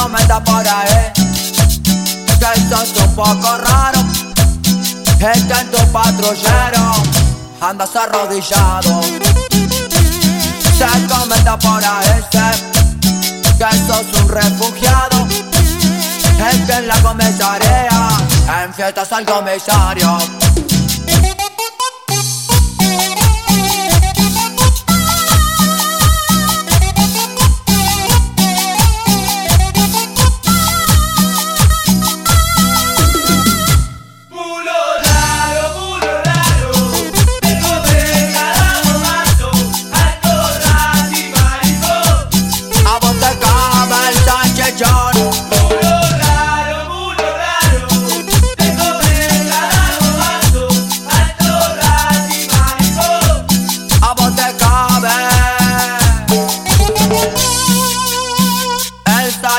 lo metas por ahí. Que esto es un poco raro. Este en tu patrullero andas arrodillado. Se comenta por ahí, se, que sos un refugiado. Es que en la comisaría, en fiestas al comisario.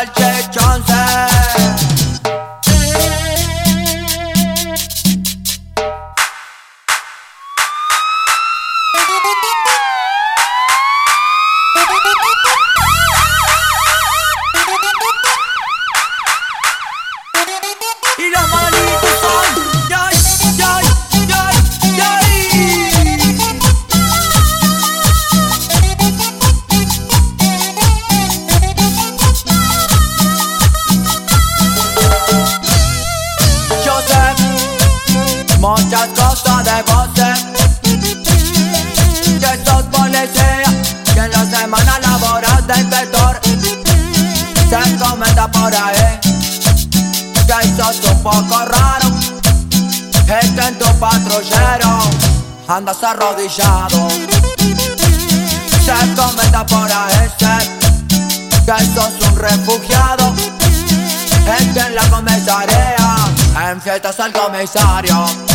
darse chance. Muchas cosas de vos Que sos policía Que en la semana laboral de inspector Se comenta por ahí. Que sos un poco raro Es que en tu patrullero Andas arrodillado. Se comenta por ahí Que sos un refugiado Es que en la comisaría En fiestas al comisario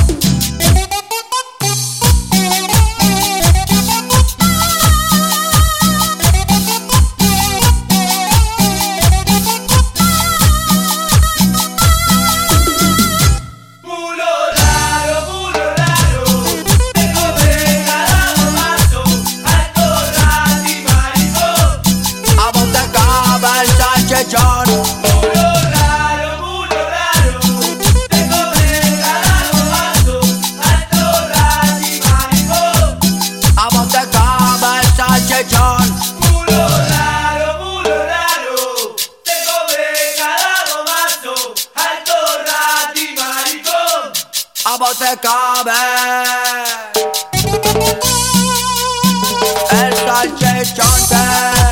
vos te cabe. El salchichón